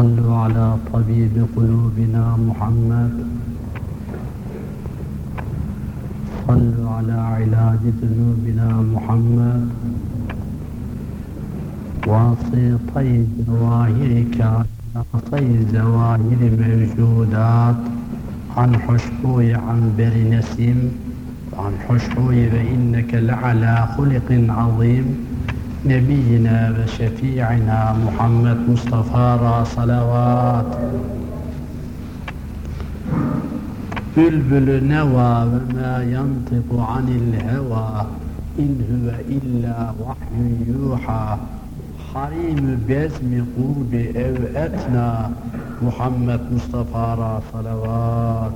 صلوا على طبيب قلوبنا محمد. صلوا على علاج ذنوبنا محمد. واسطي جواهرك على زواهر موجودات. عن حشبوي عن بر نسيم. عن حشبوي فإنك لعلى خلق عظيم. نبينا وشفيعنا محمد مصطفى صلوات. بلبل نوى وما ينطق عن الهوى إن هو إلا وحي يوحى. حريم باسم قرب أو أتنا محمد مصطفى صلوات.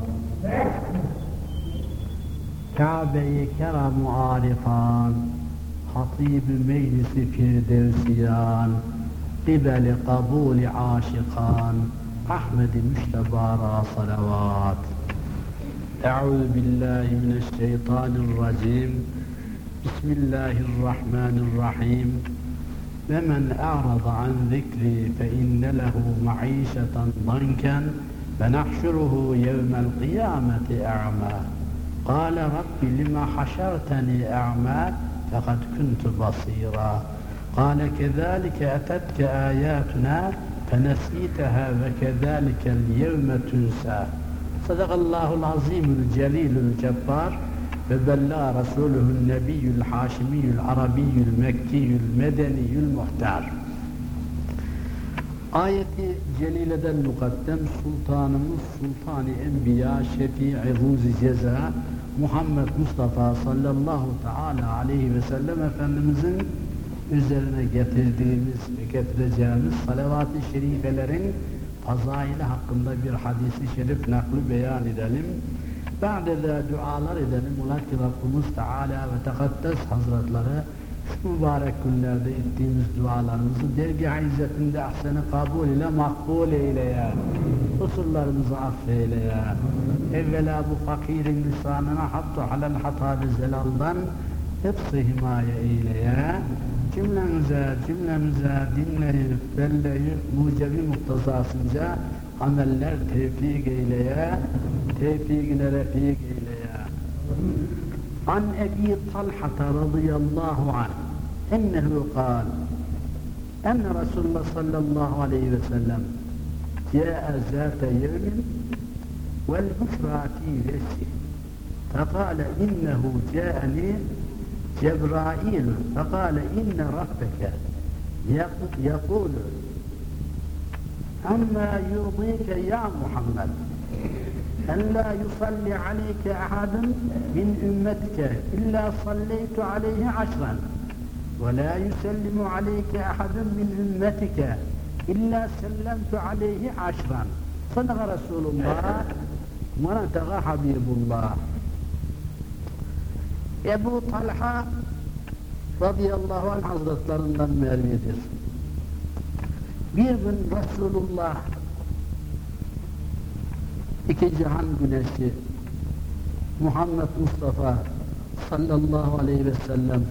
خطيب مجلس فردوسيان قبل قبول عاشقان أحمد مجتبى صلوات. أعوذ بالله من الشيطان الرجيم. بسم الله الرحمن الرحيم. فمن أعرض عن ذكري فإن له معيشة ضنكا فنحشره يوم القيامة أعمى. قال رب لما حشرتني أعمى؟ فقد كنت بصيرا قال كذلك أتتك آياتنا فنسيتها وكذلك اليوم تنسى صدق الله العظيم الجليل الجبار فبلغ رسوله النبي الحاشمي العربي المكي المدني المختار Ayeti celileden mukaddem sultanımız sultanı enbiya şefii ruzi ceza Muhammed Mustafa sallallahu teala aleyhi ve sellem Efendimizin üzerine getirdiğimiz ve getireceğimiz salavat-ı şerifelerin fazaili hakkında bir hadisi şerif nakli beyan edelim. Ba'de de dualar edelim. Ula ki Rabbimiz Teala ve Tekaddes Hazretleri şu mübarek günlerde ettiğimiz dualarımızı dergâh izzetinde ahseni kabul ile makbul eyle ya. Kusurlarımızı affeyle ya. Evvela bu fakirin lisanına hatta halal hatabi zelaldan hepsi himaye eyle ya. Cümlemize, cümlemize dinleyip, belleyip, mucebi muhtazasınca ameller tevfik eyle ya. Tevfikine refik eyle. عن أبي طلحة رضي الله عنه أنه قال أن رسول الله صلى الله عليه وسلم جاء ذات يوم والبشرى في وجهه فقال إنه جاءني جبرائيل فقال إن ربك يقول أما يرضيك يا محمد؟ أن لا يصلي عليك أحد من أمتك إلا صليت عليه عشرا ولا يسلم عليك أحد من أمتك إلا سلمت عليه عشرا صدق رسول الله ونتغى حبيب الله Ebu Talha radıyallahu anh hazretlerinden mervidir. Bir gün Resulullah iki cihan güneşi Muhammed Mustafa sallallahu aleyhi ve sellem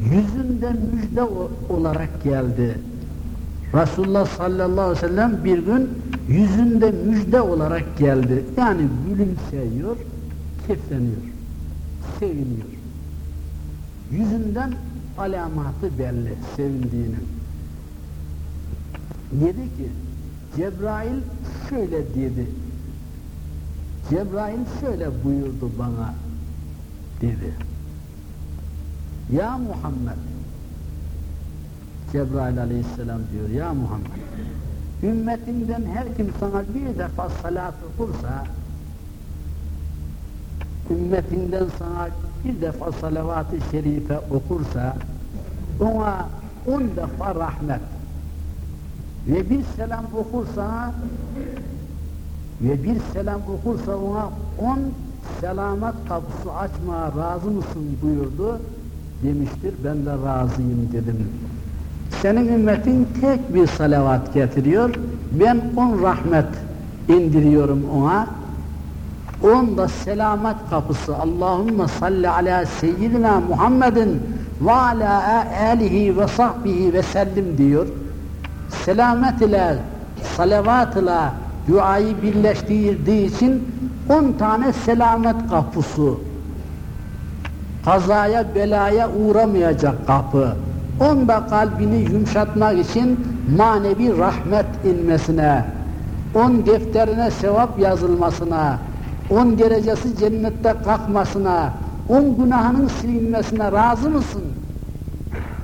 yüzünde müjde olarak geldi. Resulullah sallallahu aleyhi ve sellem bir gün yüzünde müjde olarak geldi. Yani gülümseyiyor, kefleniyor, seviniyor. Yüzünden alamatı belli sevindiğinin. Dedi ki, Cebrail şöyle dedi. Cebrail şöyle buyurdu bana dedi. Ya Muhammed Cebrail aleyhisselam diyor ya Muhammed ümmetinden her kim sana bir defa salat okursa ümmetinden sana bir defa salavat-ı şerife okursa ona on defa rahmet ve bir selam okursa ve bir selam okursa ona on selamet kapısı açmaya razı mısın buyurdu. Demiştir ben de razıyım dedim. Senin ümmetin tek bir salavat getiriyor. Ben on rahmet indiriyorum ona. On da selamet kapısı Allahümme salli ala seyyidina Muhammedin ve ala alihi ve sahbihi ve sellim diyor. Selamet ile, salavat ile duayı birleştirdiği için on tane selamet kapısı kazaya belaya uğramayacak kapı. Onda kalbini yumuşatmak için manevi rahmet inmesine, on defterine sevap yazılmasına, on derecesi cennette kalkmasına, on günahının silinmesine razı mısın?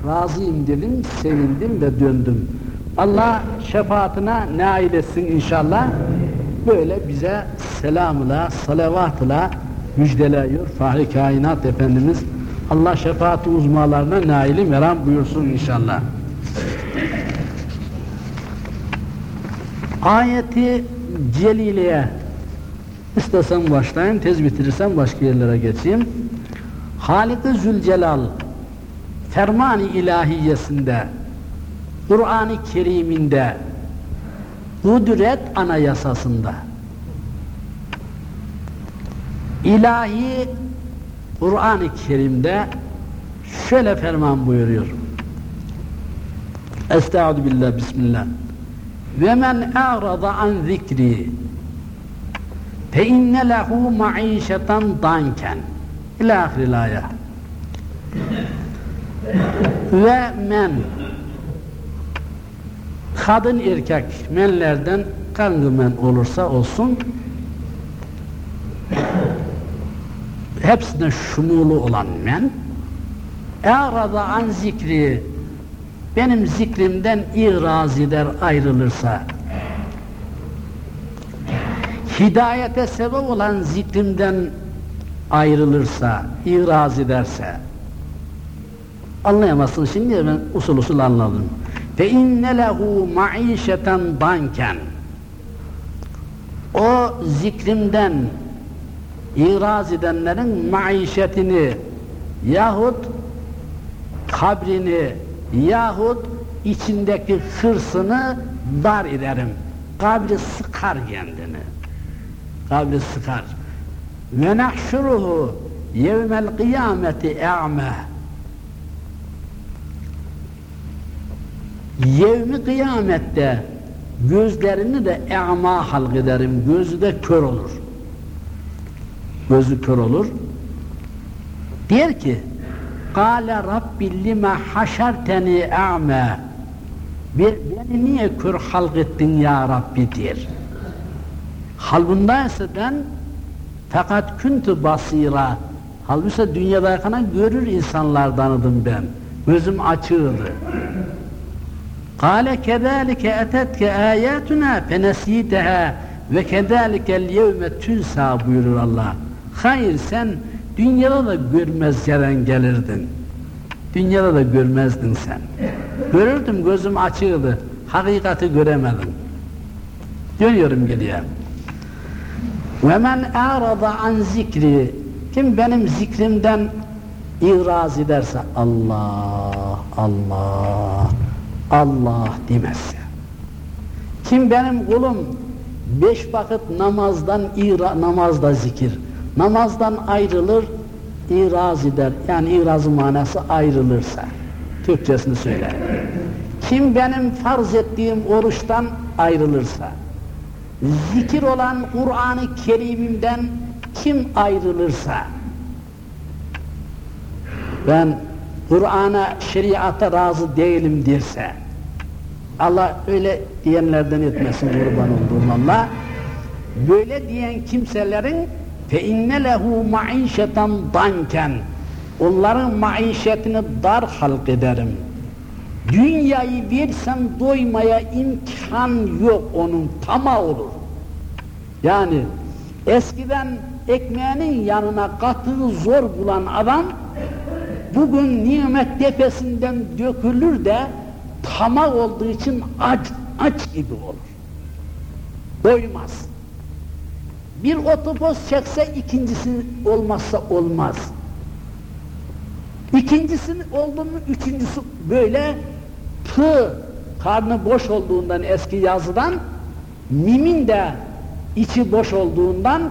Razıyım dedim, sevindim ve döndüm. Allah şefaatine nail etsin inşallah. Böyle bize selamla, salavatla müjdeliyor Fahri Kainat Efendimiz. Allah şefaat uzmalarına naili meram buyursun inşallah. Ayeti Celile'ye istesem başlayayım, tez bitirirsem başka yerlere geçeyim. Halik-i Zülcelal ferman-ı ilahiyesinde Kur'an-ı Kerim'inde kudret anayasasında ilahi Kur'an-ı Kerim'de şöyle ferman buyuruyor. Estaizu billah, bismillah. Ve men a'rada an zikri fe inne lehu maişeten danken ila ahiril ayet. Ve men kadın erkek menlerden kanlı men olursa olsun hepsine şumulu olan men e'rada an zikri benim zikrimden iraz eder ayrılırsa hidayete sebep olan zikrimden ayrılırsa, iraz ederse anlayamazsın şimdi ben usul usul anladım. Fe inne lehu maişeten danken o zikrimden iraz edenlerin maişetini yahut kabrini yahut içindeki hırsını dar ederim. Kabri sıkar kendini. Kabri sıkar. Ve nahşuruhu yevmel kıyameti e'me Yevmi kıyamette gözlerini de e'ma halk ederim. Gözü de kör olur. Gözü kör olur. Der ki Kale Rabbi lime haşerteni e'me Beni niye kör halk ettin ya Rabbi der. Halbunda ise ben fakat küntü basira halbuki dünyadakına görür insanlardanıdım ben. Gözüm açığdı. Kale kezalike etetke ayatuna fenesiteha ve kezalikel yevme tünsa buyurur Allah. Hayır sen dünyada da görmez gelen gelirdin. Dünyada da görmezdin sen. Görürdüm gözüm açığdı. Hakikati göremedim. Dönüyorum geriye. Ve men arada an zikri kim benim zikrimden iraz ederse Allah Allah Allah demezse kim benim kulum beş vakit namazdan ira, namazda zikir. Namazdan ayrılır iraz eder. Yani irazı manası ayrılırsa Türkçesini söyler kim benim farz ettiğim oruçtan ayrılırsa zikir olan Kur'an-ı Kerim'imden kim ayrılırsa ben Kur'an'a, şeriata razı değilim derse Allah öyle diyenlerden etmesin kurban olduğum Allah. Böyle diyen kimselerin fe inne lehu maişeten onların maişetini dar halk ederim. Dünyayı versem doymaya imkan yok onun tama olur. Yani eskiden ekmeğinin yanına katığı zor bulan adam bugün nimet tepesinden dökülür de tamah olduğu için aç, aç gibi olur. Doymaz. Bir otobüs çekse ikincisi olmazsa olmaz. İkincisi oldu mu üçüncüsü böyle tı karnı boş olduğundan eski yazıdan mimin de içi boş olduğundan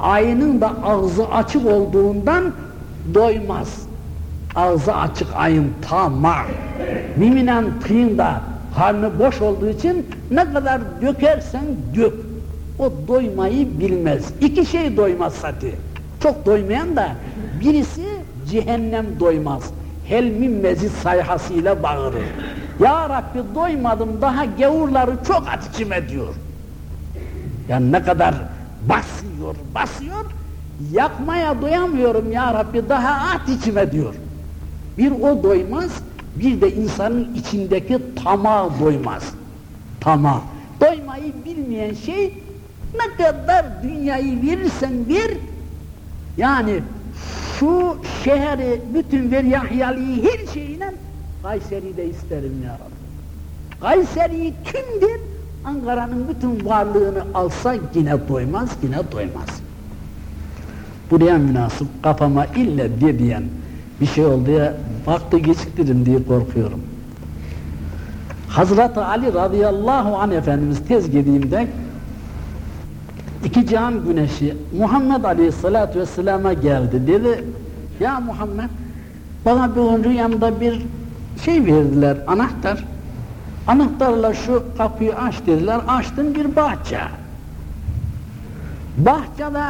ayının da ağzı açık olduğundan doymaz. Ağzı açık ayın tama, miminen tıyın da karnı boş olduğu için ne kadar dökersen dök. O doymayı bilmez. İki şey doymaz sati. Çok doymayan da birisi cehennem doymaz. Helmin mezit sayhasıyla bağırır. Ya Rabbi doymadım daha gavurları çok at içime diyor. Yani ne kadar basıyor, basıyor, yakmaya doyamıyorum ya Rabbi daha at içime diyor. Bir o doymaz, bir de insanın içindeki tamah doymaz. Tamah. Doymayı bilmeyen şey ne kadar dünyayı verirsen ver, yani şu şehri bütün ver Yahyali'yi her şeyine Kayseri'de isterim ya Rabbi. Kayseri'yi tüm der, Ankara'nın bütün varlığını alsa yine doymaz, yine doymaz. Buraya münasip kafama ille diye diyen bir şey oldu ya, vakti geciktirim diye korkuyorum. Hazreti Ali radıyallahu anh Efendimiz tez gediğimde iki cihan güneşi Muhammed aleyhissalatu vesselama geldi. Dedi ya Muhammed bana bir rüyamda bir şey verdiler anahtar. Anahtarla şu kapıyı aç dediler. Açtım bir bahçe. Bahçede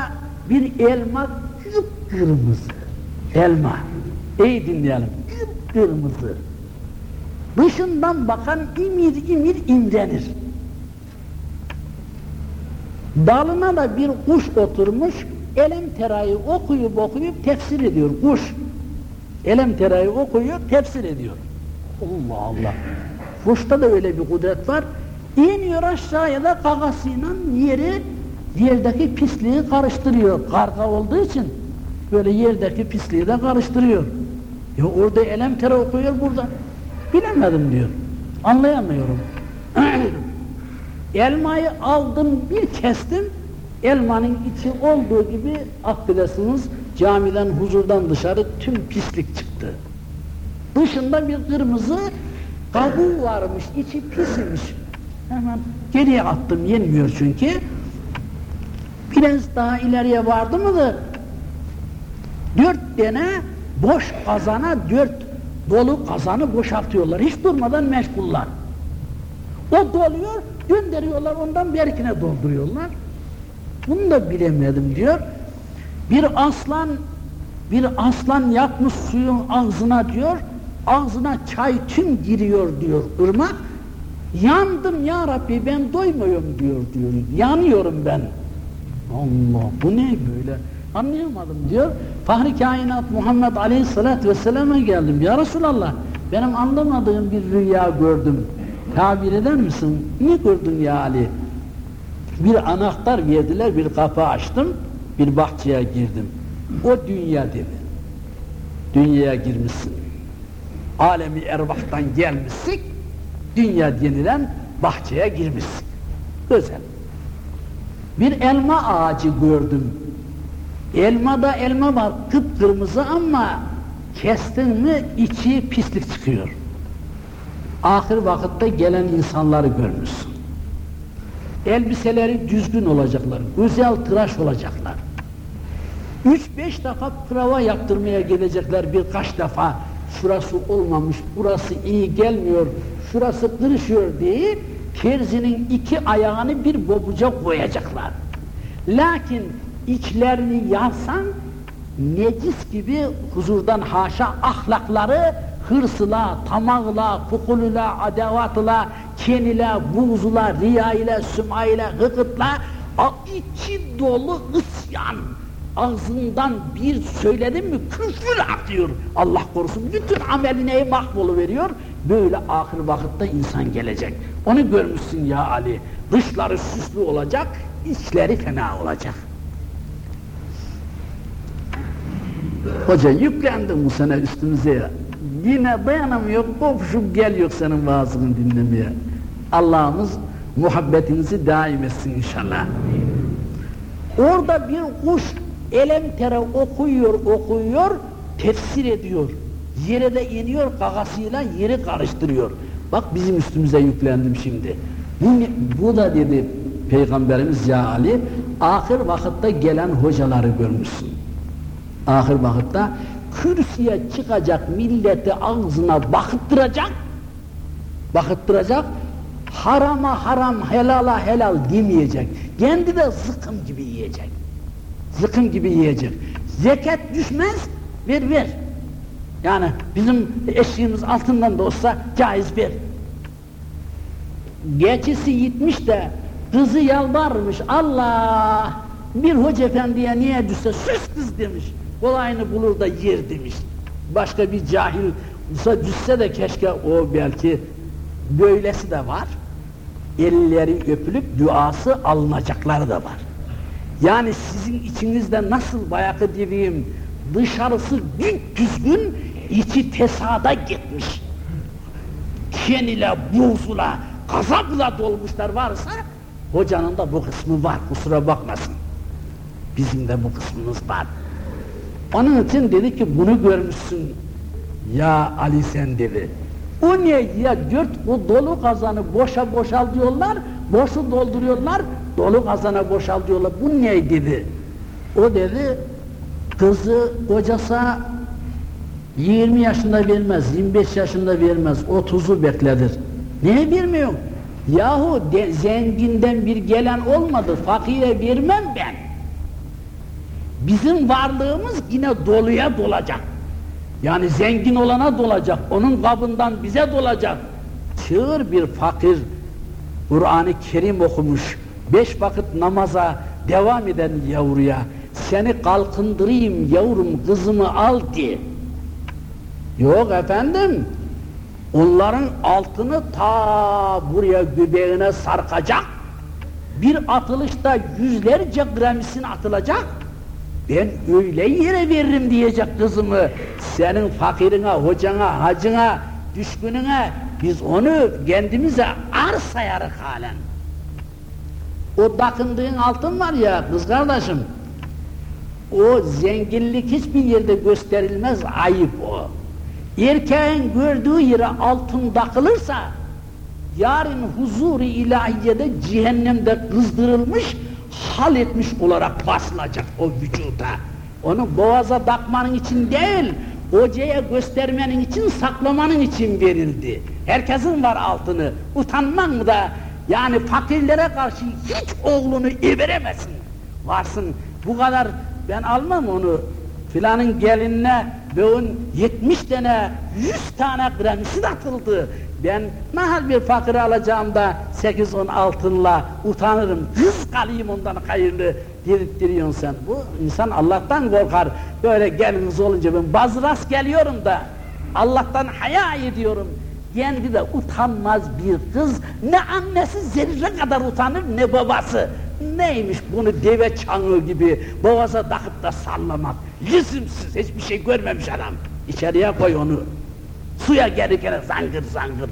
bir elma kırmızı elma iyi dinleyelim kırmızı dışından bakan imir imir imrenir Dalına da bir kuş oturmuş, elem terayı okuyup okuyup tefsir ediyor kuş. Elem terayı okuyor, tefsir ediyor. Allah Allah. Kuşta da öyle bir kudret var. İniyor aşağıya da kakasıyla yeri, yerdeki pisliği karıştırıyor. Karga olduğu için böyle yerdeki pisliği de karıştırıyor. Ya orada elem tere okuyor burada. Bilemedim diyor. Anlayamıyorum. Elmayı aldım bir kestim, elmanın içi olduğu gibi affedersiniz camiden huzurdan dışarı tüm pislik çıktı. Dışında bir kırmızı kabuğu varmış, içi pismiş. Hemen geriye attım, yenmiyor çünkü. Biraz daha ileriye vardı mı da dört tane boş kazana dört dolu kazanı boşaltıyorlar. Hiç durmadan meşguller. O doluyor, gönderiyorlar ondan berkine dolduruyorlar. Bunu da bilemedim diyor. Bir aslan bir aslan yapmış suyun ağzına diyor, ağzına çay tüm giriyor diyor ırmak. Yandım ya Rabbi ben doymuyorum diyor diyor. Yanıyorum ben. Allah bu ne böyle? Anlayamadım diyor. Fahri kainat Muhammed Aleyhisselatü Vesselam'a geldim. Ya Resulallah benim anlamadığım bir rüya gördüm. Tabir eder misin? Ne gördün ya Ali? Bir anahtar verdiler, bir kapı açtım, bir bahçeye girdim. O dünya dedi. Dünyaya girmişsin. Alemi ervahtan gelmişsin, dünya denilen bahçeye girmişsin. Güzel. Bir elma ağacı gördüm. Elmada elma var, kıpkırmızı ama kestin mi içi pislik çıkıyor ahir vakitte gelen insanları görmüşsün. Elbiseleri düzgün olacaklar, güzel tıraş olacaklar. Üç beş defa prova yaptırmaya gelecekler birkaç defa. Şurası olmamış, burası iyi gelmiyor, şurası kırışıyor diye terzinin iki ayağını bir bobuca koyacaklar. Lakin içlerini yansan necis gibi huzurdan haşa ahlakları hırsla, tamağla, kukuluyla, adavatla, kenile, buğzula, riya ile, süma ile, hıkıtla, içi dolu ısyan. Ağzından bir söyledim mi küfür atıyor. Allah korusun bütün ameline mahvolu veriyor. Böyle ahir vakitte insan gelecek. Onu görmüşsün ya Ali. Dışları süslü olacak, içleri fena olacak. Hoca yüklendim bu sene üstümüze ya yine dayanamıyor, kopuşup geliyor senin vaazını dinlemeye. Allah'ımız muhabbetinizi daim etsin inşallah. Orada bir kuş elem tere okuyor, okuyor, tefsir ediyor. Yere de iniyor, kakasıyla yeri karıştırıyor. Bak bizim üstümüze yüklendim şimdi. Bu, bu da dedi Peygamberimiz ya Ali, ahir vakitte gelen hocaları görmüşsün. Ahir vakitte kürsüye çıkacak milleti ağzına bakıttıracak, bakıttıracak, harama haram, helala helal demeyecek. Kendi de zıkım gibi yiyecek. Zıkım gibi yiyecek. Zekat düşmez, ver ver. Yani bizim eşiğimiz altından da olsa caiz ver. Geçisi gitmiş de kızı yalvarmış Allah bir hoca efendiye niye düşse sus kız demiş. Kolayını bulur da yer demiş. Başka bir cahil olsa düşse de keşke o belki böylesi de var. Elleri öpülüp duası alınacakları da var. Yani sizin içinizde nasıl bayakı dediğim dışarısı bir düzgün, içi tesada gitmiş. Ken ile buğzula, gazapla dolmuşlar varsa hocanın da bu kısmı var kusura bakmasın. Bizim de bu kısmımız var. Onun için dedi ki bunu görmüşsün ya Ali sen dedi. O niye ya dört o dolu kazanı boşa boşal diyorlar, boşu dolduruyorlar, dolu kazana boşal diyorlar. Bu niye dedi? O dedi kızı kocası 20 yaşında vermez, 25 yaşında vermez, 30'u bekledir. Niye vermiyor? Yahu de, zenginden bir gelen olmadı, fakire vermem ben. Bizim varlığımız yine doluya dolacak. Yani zengin olana dolacak, onun kabından bize dolacak. Çığır bir fakir, Kur'an-ı Kerim okumuş, beş vakit namaza devam eden yavruya, seni kalkındırayım yavrum kızımı al diye. Yok efendim, onların altını ta buraya göbeğine sarkacak, bir atılışta yüzlerce gramisin atılacak, ben öyle yere veririm diyecek kızımı, senin fakirine, hocana, hacına, düşkününe, biz onu kendimize ar sayarık halen. O takındığın altın var ya kız kardeşim, o zenginlik hiçbir yerde gösterilmez, ayıp o. Erkeğin gördüğü yere altın takılırsa, yarın huzur-i ilahiyede cehennemde kızdırılmış, hal etmiş olarak basılacak o vücuda. Onu boğaza takmanın için değil, hocaya göstermenin için, saklamanın için verildi. Herkesin var altını, utanman da, yani fakirlere karşı hiç oğlunu everemezsin. Varsın, bu kadar, ben almam onu, filanın gelinine bugün 70 tane, 100 tane gramisi atıldı. Ben nahal bir fakiri alacağım da 8-10 altınla utanırım, yüz kalayım ondan hayırlı dirilttiriyorsun sen. Bu insan Allah'tan korkar. Böyle geliniz olunca ben bazı rast geliyorum da Allah'tan haya ediyorum. Kendi de utanmaz bir kız, ne annesi zerre kadar utanır ne babası. Neymiş bunu deve çanğı gibi boğaza takıp da sallamak. Lüzumsuz hiçbir şey görmemiş adam. İçeriye koy onu. Suya gelirken zangır zangır.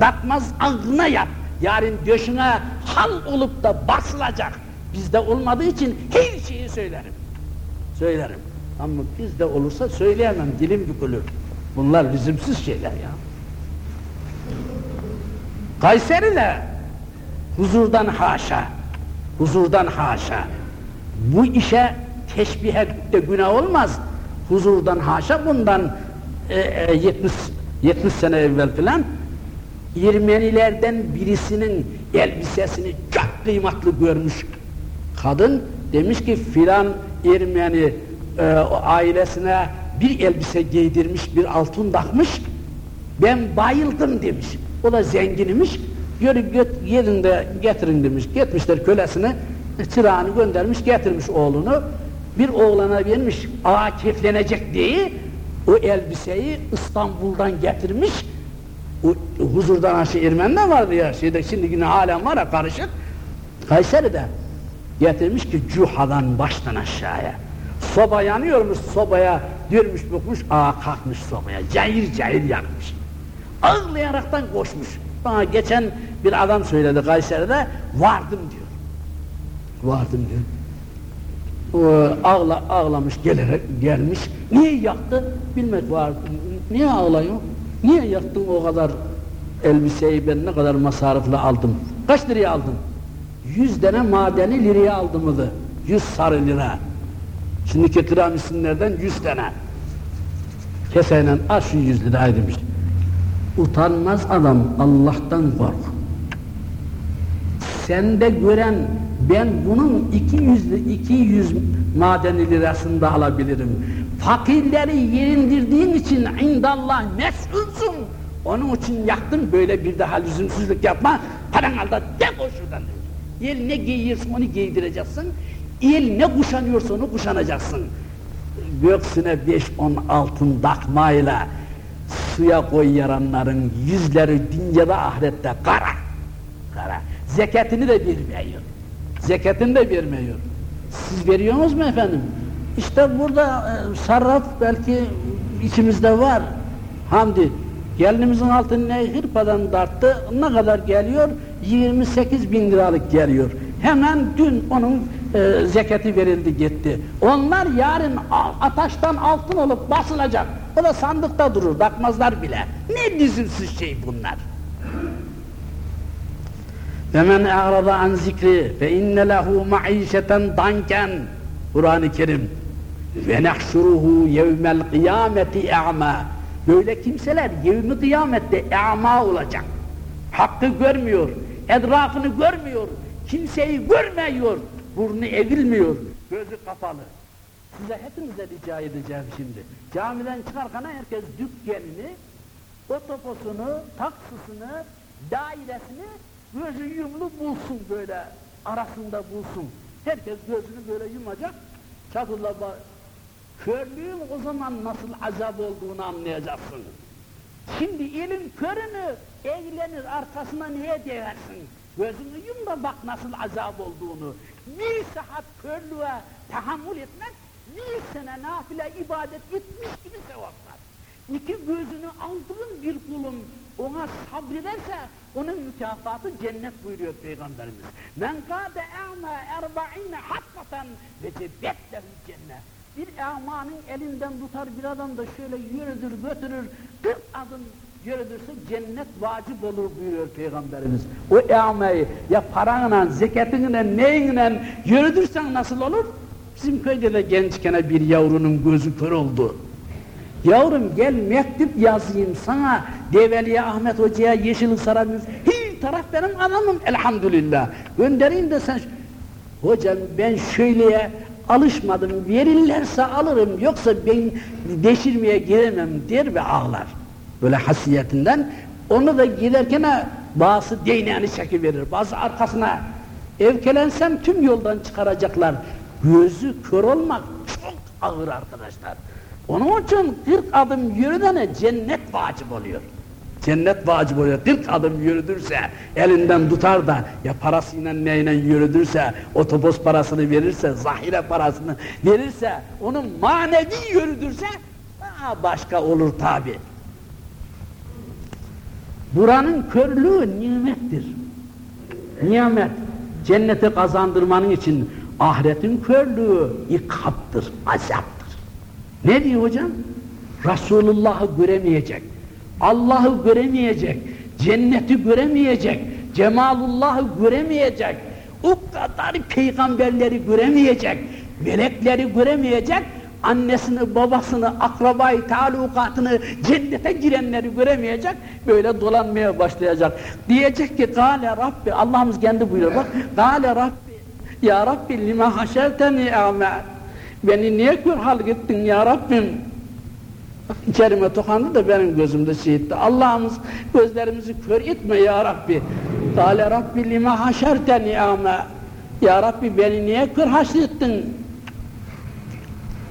Datmaz ağına yap. Yarın döşüne hal olup da basılacak. Bizde olmadığı için her şeyi söylerim. Söylerim. Ama bizde olursa söyleyemem, dilim bükülür. Bunlar lüzumsuz şeyler ya. Kayseri'de huzurdan haşa, huzurdan haşa. Bu işe teşbihe de günah olmaz. Huzurdan haşa bundan e, e, 70 70 sene evvel filan Ermenilerden birisinin elbisesini çok kıymetli görmüş kadın. Demiş ki filan Ermeni e, ailesine bir elbise giydirmiş bir altın takmış. Ben bayıldım demiş. O da zenginmiş yürü göt, yerinde getirin demiş. Getmişler kölesini çırağını göndermiş getirmiş oğlunu. Bir oğlana vermiş ağa keflenecek diye o elbiseyi İstanbul'dan getirmiş. O, huzurdan aşı Ermeni'de vardı ya şeyde şimdi yine halen var ya karışık. Kayseri'de getirmiş ki Cuha'dan baştan aşağıya. Soba yanıyormuş sobaya dürmüş bukmuş ağa kalkmış sobaya cayır cayır yakmış. Ağlayaraktan koşmuş. Bana geçen bir adam söyledi Kayseri'de vardım diyor. Vardım diyor. O, ağla, ağlamış gelerek gelmiş. Niye yaktı bilmek var niye ağlıyor niye yaktın o kadar elbiseyi ben ne kadar masarifle aldım? Kaç liraya aldın? Yüz tane madeni liraya aldımıdı yüz sarı lira. Şimdiki tiramisinlerden yüz tane Keseyle aç şu yüz lirayı demiş. Utanmaz adam Allah'tan kork. Sende gören ben bunun iki yüzlü iki yüz madeni lirasında alabilirim. Fakirleri yerindirdiğin için indallah mesulsun. Onun için yaktın böyle bir daha lüzumsuzluk yapma. Paran al da defol şuradan. El ne giyiyorsun onu giydireceksin. El ne kuşanıyorsa onu kuşanacaksın. Göksüne beş on altın takmayla suya koy yaranların yüzleri dünyada ahirette kara. Kara. Zekatını da vermiyor. Zekatını da vermiyor. Siz veriyorsunuz mu efendim? İşte burada e, sarraf belki içimizde var. Hamdi. Gelinimizin altını ne hırpadan darttı. Ne kadar geliyor? 28 bin liralık geliyor. Hemen dün onun e, zekati verildi gitti. Onlar yarın ataştan altın olup basılacak. O da sandıkta durur, bakmazlar bile. Ne lüzumsuz şey bunlar. Ve men a'rada an zikri fe inne lehu Kur'an-ı Kerim ve nehşuruhu yevmel kıyameti e'ma böyle kimseler yevmi kıyamette e'ma olacak. Hakkı görmüyor etrafını görmüyor kimseyi görmüyor burnu eğilmiyor gözü kapalı. Size hepinize rica edeceğim şimdi. Camiden çıkarken herkes dükkenini otoposunu, taksısını dairesini gözü yumlu bulsun böyle arasında bulsun. Herkes gözünü böyle yumacak, çadırla Körlüğün o zaman nasıl azap olduğunu anlayacaksın. Şimdi elin körünü eğlenir arkasına niye değersin? Gözünü yum da bak nasıl azap olduğunu. Bir saat körlüğe tahammül etmek, bir sene nafile ibadet etmiş gibi sevaplar. İki gözünü aldığın bir kulun ona sabrederse onun mükafatı cennet buyuruyor Peygamberimiz. Men kâde e'mâ erba'ine hakkaten ve cebbetlehu cennet. Bir emanın elinden tutar bir adam da şöyle yürüdür götürür, 40 adım yürüdürse cennet vacip olur buyuruyor Peygamberimiz. O emayı ya paranla, zekatınla, neyinle yürüdürsen nasıl olur? Bizim köyde de gençken bir yavrunun gözü kör oldu. Yavrum gel mektup yazayım sana Develiye Ahmet Hoca'ya Yeşil Sarayımız. Hi taraf benim adamım elhamdülillah. Göndereyim de sen hocam ben şöyleye alışmadım verirlerse alırım yoksa ben deşirmeye giremem der ve ağlar. Böyle hasiyetinden onu da giderken bazı değneğini çekiverir bazı arkasına evkelensem tüm yoldan çıkaracaklar. Gözü kör olmak çok ağır arkadaşlar. Onun için 40 adım yürüdene cennet vacip oluyor. Cennet vacip oluyor. 40 adım yürüdürse, elinden tutar da ya parasıyla neyle yürüdürse, otobüs parasını verirse, zahire parasını verirse, onun manevi yürüdürse daha başka olur tabi. Buranın körlüğü nimettir. Nimet. Cenneti kazandırmanın için ahiretin körlüğü ikaptır, azaptır. Ne diyor hocam? Resulullah'ı göremeyecek, Allah'ı göremeyecek, cenneti göremeyecek, cemalullah'ı göremeyecek, o kadar peygamberleri göremeyecek, melekleri göremeyecek, annesini, babasını, akrabayı, talukatını, cennete girenleri göremeyecek, böyle dolanmaya başlayacak. Diyecek ki, Gale Rabbi, Allah'ımız kendi buyuruyor bak, Gale Rabbi, Ya Rabbi lima haşerteni a'ma, beni niye kör halk ettin Ya Rabbim, İçerime tokandı da benim gözümde şehitti. Allah'ımız gözlerimizi kör etme ya Rabbi. Kale Rabbi lima haşerteni ama. Ya Rabbi beni niye kör haşrettin?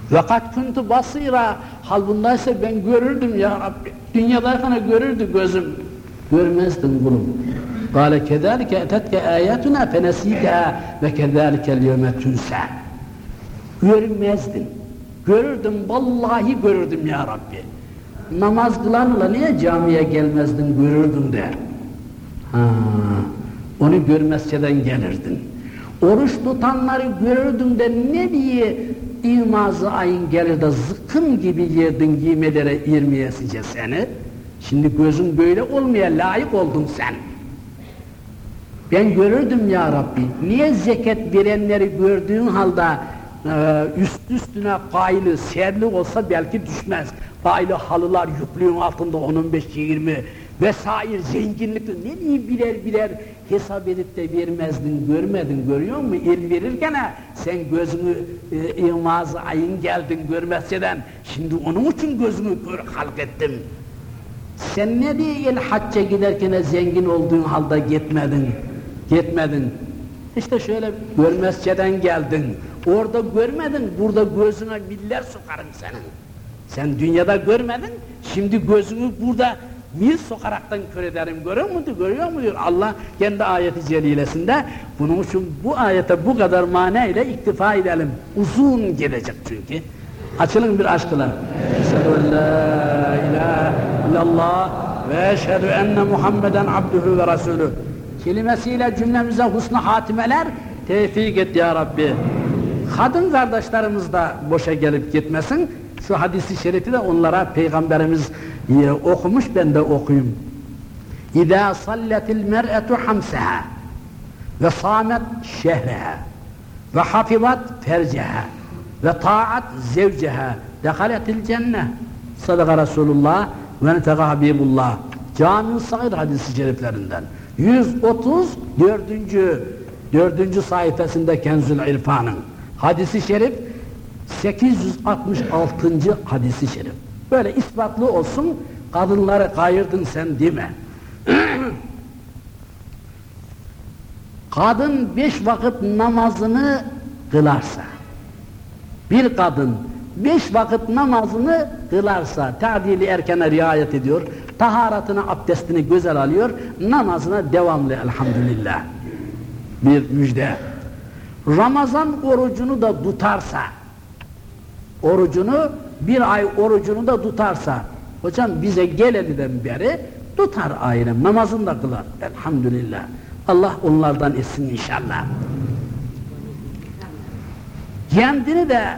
Fakat kuntu basira. Hal bundaysa ben görürdüm ya Rabbi. Dünyadayken görürdü gözüm. Görmezdin kulum. Kale kezalike etetke ayetuna fenesika ve kezalike liyome tunsa. Görmezdin. Görürdüm, vallahi görürdüm ya Rabbi. Namaz kılanla niye camiye gelmezdin görürdüm de. Ha, onu görmezseden gelirdin. Oruç tutanları görürdüm de ne diye imazı ayın gelir de zıkkım gibi yerdin giymelere irmeyesice seni. Şimdi gözün böyle olmaya layık oldun sen. Ben görürdüm ya Rabbi. Niye zekat verenleri gördüğün halde üst üstüne kaylı, serli olsa belki düşmez. Kaylı halılar yüklüğün altında 10-15-20 vesaire zenginlikle ne diyeyim birer birer hesap edip de vermezdin, görmedin, görüyor musun? El verirken sen gözünü e, imaz ayın geldin görmezseden, şimdi onun için gözünü gör, halk ettim. Sen ne diye el hacca giderken zengin olduğun halde gitmedin, gitmedin. İşte şöyle görmezceden geldin, orada görmedin, burada gözüne miller sokarım senin. Sen dünyada görmedin, şimdi gözünü burada mil sokaraktan kör ederim. Görüyor musun? Görüyor musun? Allah kendi ayeti celilesinde. Bunun için bu ayete bu kadar maneyle iktifa edelim. Uzun gelecek çünkü. Açılın bir aşkla. Eşhedü en la ilahe illallah ve eşhedü enne Muhammeden abduhu ve resulü. Kelimesiyle cümlemize husnu hatimeler tevfik et ya Rabbi. Kadın kardeşlerimiz de boşa gelip gitmesin. Şu hadisi şerifi de onlara Peygamberimiz e, okumuş ben de okuyayım. İzâ salletil mer'etu hamseha ve sâmet şehreha ve hafizat ferceha ve ta'at zevceha dekaletil cenne sadaka Resulullah ve netega Habibullah Cami-i Sagir hadisi şeriflerinden 134. 4. sayfasında Kenzül İrfan'ın hadisi şerif 866. hadisi şerif. Böyle ispatlı olsun, kadınları kayırdın sen deme. kadın beş vakit namazını kılarsa, bir kadın beş vakit namazını kılarsa, tadili erkene riayet ediyor, taharatını, abdestini güzel alıyor, namazına devamlı elhamdülillah. Bir müjde. Ramazan orucunu da tutarsa, orucunu, bir ay orucunu da tutarsa, hocam bize geleliden beri tutar ayrım, namazını da kılar. Elhamdülillah. Allah onlardan etsin inşallah. Kendini de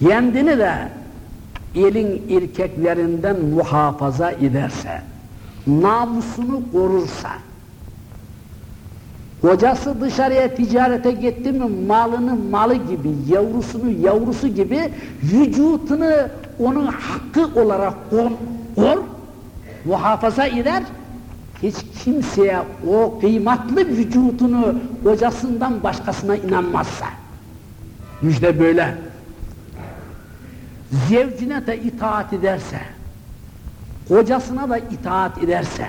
kendini de elin erkeklerinden muhafaza ederse, namusunu korursa, Kocası dışarıya ticarete gitti mi malını malı gibi, yavrusunu yavrusu gibi vücutunu onun hakkı olarak kor, kor muhafaza eder. Hiç kimseye o kıymetli vücutunu kocasından başkasına inanmazsa. Müjde böyle. Zevcine de itaat ederse, kocasına da itaat ederse,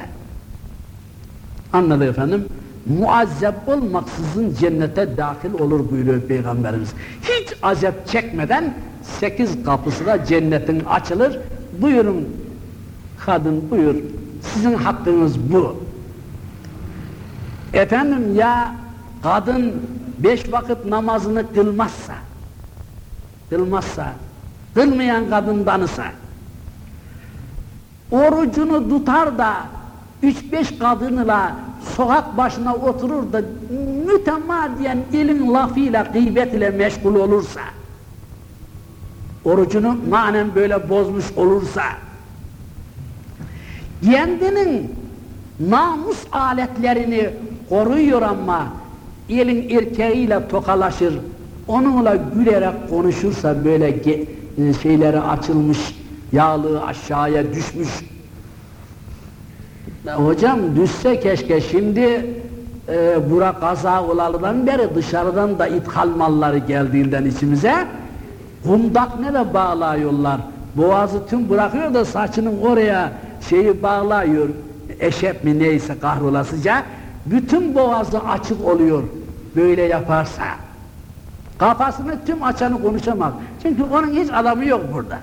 anladı efendim, muazzeb olmaksızın cennete dahil olur buyuruyor Peygamberimiz. Hiç azap çekmeden sekiz kapısı da cennetin açılır. Buyurun kadın buyur sizin hakkınız bu. Efendim ya kadın beş vakit namazını kılmazsa kılmazsa kılmayan kadındanısa orucunu tutar da üç beş kadınla sokak başına oturur da mütemadiyen ilim lafıyla, gıybetle meşgul olursa, orucunu manen böyle bozmuş olursa, kendinin namus aletlerini koruyor ama elin erkeğiyle tokalaşır, onunla gülerek konuşursa böyle şeyleri açılmış, yağlığı aşağıya düşmüş, Hocam düşse keşke şimdi e, bura kaza olalıdan beri dışarıdan da ithal malları geldiğinden içimize kundak ne de bağlıyorlar. Boğazı tüm bırakıyor da saçının oraya şeyi bağlıyor. Eşep mi neyse kahrolasıca. Bütün boğazı açık oluyor. Böyle yaparsa. Kafasını tüm açanı konuşamaz. Çünkü onun hiç adamı yok burada.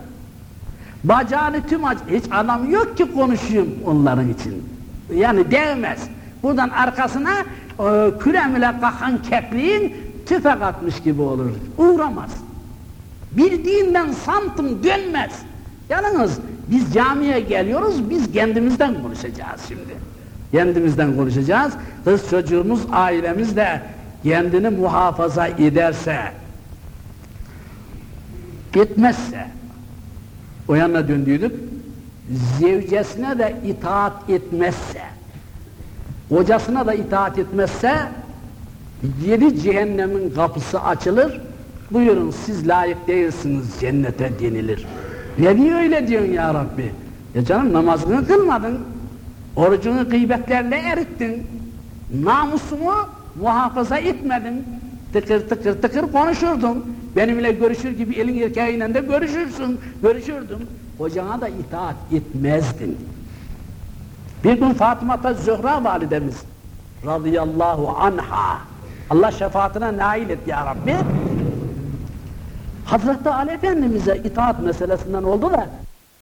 Bacağını tüm aç, hiç adam yok ki konuşayım onların için. Yani değmez. Buradan arkasına e, kürem ile kakan kepliğin tüfek atmış gibi olur. Uğramaz. Bildiğinden santım dönmez. Yalnız biz camiye geliyoruz, biz kendimizden konuşacağız şimdi. Kendimizden konuşacağız. Kız çocuğumuz, ailemiz de kendini muhafaza ederse, etmezse, o yana döndüydük, zevcesine de itaat etmezse, kocasına da itaat etmezse, yedi cehennemin kapısı açılır, buyurun siz layık değilsiniz cennete denilir. Ne diye öyle diyorsun ya Rabbi? Ya canım namazını kılmadın, orucunu gıybetlerle erittin, namusunu muhafaza etmedin, tıkır tıkır tıkır konuşurdun, benimle görüşür gibi elin erkeğiyle de görüşürsün, görüşürdün, kocana da itaat etmezdin. Bir gün Fatıma Zöhra validemiz radıyallahu anha Allah şefaatine nail et ya Rabbi Hazreti Ali Efendimiz'e itaat meselesinden oldu da